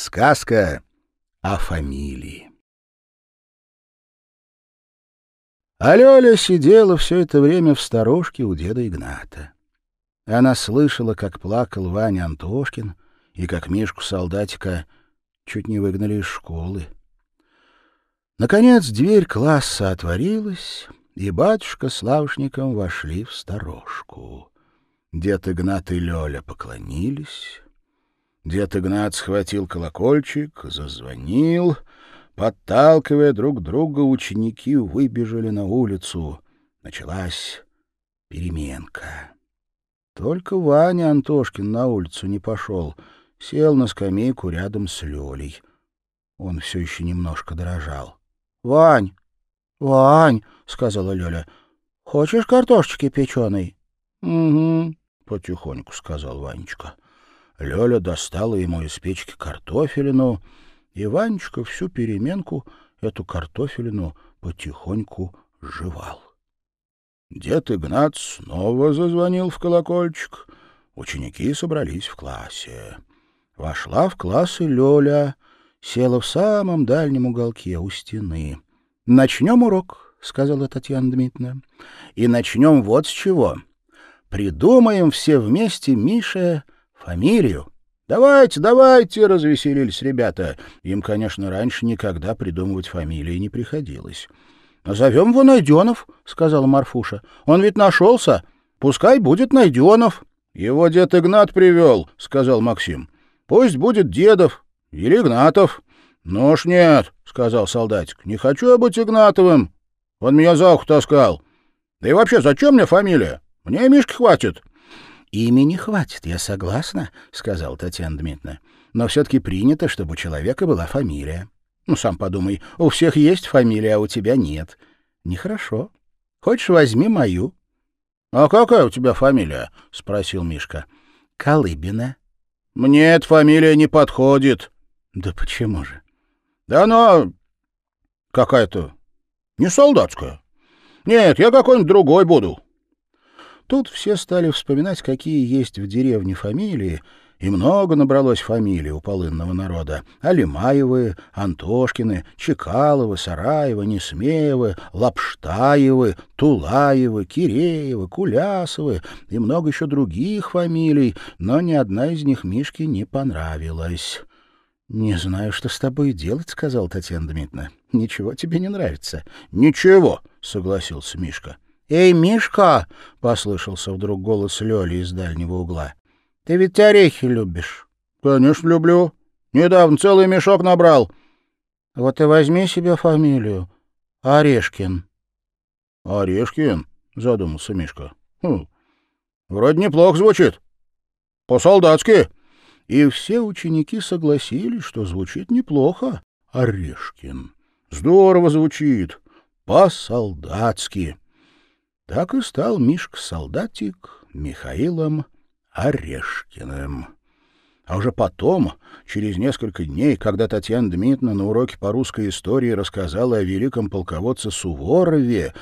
Сказка о фамилии. А Лёля сидела все это время в сторожке у деда Игната. Она слышала, как плакал Ваня Антошкин и как Мишку-солдатика чуть не выгнали из школы. Наконец дверь класса отворилась, и батюшка с Лавушником вошли в сторожку. Дед Игнат и Лёля поклонились. Дед Игнат схватил колокольчик, зазвонил. Подталкивая друг друга, ученики выбежали на улицу. Началась переменка. Только Ваня Антошкин на улицу не пошел. Сел на скамейку рядом с Лёлей. Он все еще немножко дрожал. — Вань! Вань! — сказала Лёля. — Хочешь картошечки печеной? — Угу, — потихоньку сказал Ванечка. — Лёля достала ему из печки картофелину, и Ванечка всю переменку эту картофелину потихоньку жевал. Дед Игнат снова зазвонил в колокольчик. Ученики собрались в классе. Вошла в класс и Лёля, села в самом дальнем уголке у стены. — Начнем урок, — сказала Татьяна Дмитриевна. — И начнем вот с чего. Придумаем все вместе, Миша, фамилию. «Давайте, давайте!» — развеселились ребята. Им, конечно, раньше никогда придумывать фамилии не приходилось. «Назовем его Найденов», — сказала Марфуша. «Он ведь нашелся. Пускай будет Найденов». «Его дед Игнат привел», — сказал Максим. «Пусть будет Дедов или Игнатов». «Ну уж нет», — сказал солдатик. «Не хочу я быть Игнатовым. Он меня за ухо таскал. Да и вообще, зачем мне фамилия? Мне Мишки хватит». «Имени хватит, я согласна», — сказала Татьяна Дмитриевна. «Но все-таки принято, чтобы у человека была фамилия. Ну, сам подумай, у всех есть фамилия, а у тебя нет. Нехорошо. Хочешь, возьми мою». «А какая у тебя фамилия?» — спросил Мишка. «Колыбина». «Мне эта фамилия не подходит». «Да почему же?» «Да она какая-то не солдатская. Нет, я какой-нибудь другой буду». Тут все стали вспоминать, какие есть в деревне фамилии, и много набралось фамилий у полынного народа. Алимаевы, Антошкины, Чекаловы, Сараевы, Несмеевы, Лапштаевы, Тулаевы, Киреевы, Кулясовы и много еще других фамилий, но ни одна из них Мишке не понравилась. — Не знаю, что с тобой делать, — сказал Татьяна Дмитриевна. — Ничего тебе не нравится. — Ничего, — согласился Мишка. — «Эй, Мишка!» — послышался вдруг голос Лёли из дальнего угла. «Ты ведь орехи любишь?» «Конечно, люблю. Недавно целый мешок набрал». «Вот и возьми себе фамилию. Орешкин». «Орешкин?» — задумался Мишка. «Хм, вроде неплохо звучит. По-солдатски». И все ученики согласились, что звучит неплохо. Орешкин. Здорово звучит. По-солдатски. Так и стал Мишка-солдатик Михаилом Орешкиным. А уже потом, через несколько дней, когда Татьяна Дмитриевна на уроке по русской истории рассказала о великом полководце Суворове,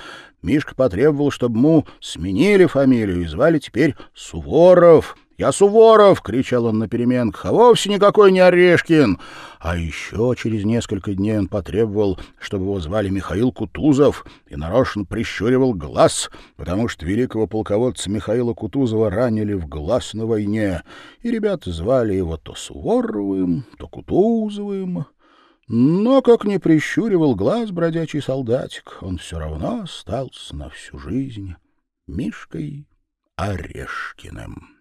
Мишка потребовал, чтобы ему сменили фамилию и звали теперь Суворов — «Я Суворов!» — кричал он на переменках, а вовсе никакой не Орешкин. А еще через несколько дней он потребовал, чтобы его звали Михаил Кутузов, и нарочно прищуривал глаз, потому что великого полководца Михаила Кутузова ранили в глаз на войне, и ребята звали его то Суворовым, то Кутузовым. Но, как не прищуривал глаз бродячий солдатик, он все равно остался на всю жизнь Мишкой Орешкиным.